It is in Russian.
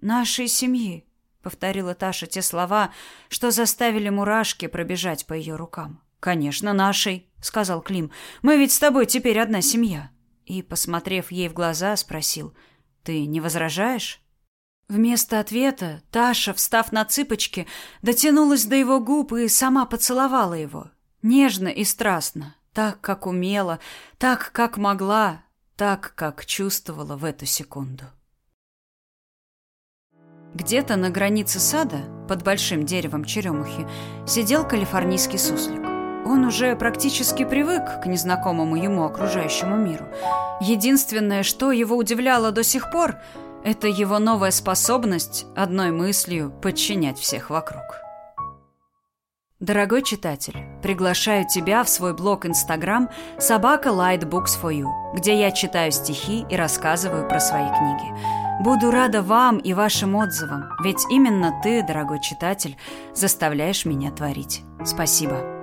«Нашей семьи», — повторила Таша те слова, что заставили мурашки пробежать по ее рукам. «Конечно, нашей», — сказал Клим. «Мы ведь с тобой теперь одна семья». И, посмотрев ей в глаза, спросил. «Ты не возражаешь?» Вместо ответа Таша, встав на цыпочки, дотянулась до его губ и сама поцеловала его. Нежно и страстно, так, как умела, так, как могла, так, как чувствовала в эту секунду. Где-то на границе сада, под большим деревом черемухи, сидел калифорнийский суслик. Он уже практически привык к незнакомому ему окружающему миру. Единственное, что его удивляло до сих пор – это его новая способность одной мыслью подчинять всех вокруг. Дорогой читатель, приглашаю тебя в свой блог Instagram «Собака Light Books for You», где я читаю стихи и рассказываю про свои книги. Буду рада вам и вашим отзывам, ведь именно ты, дорогой читатель, заставляешь меня творить. Спасибо.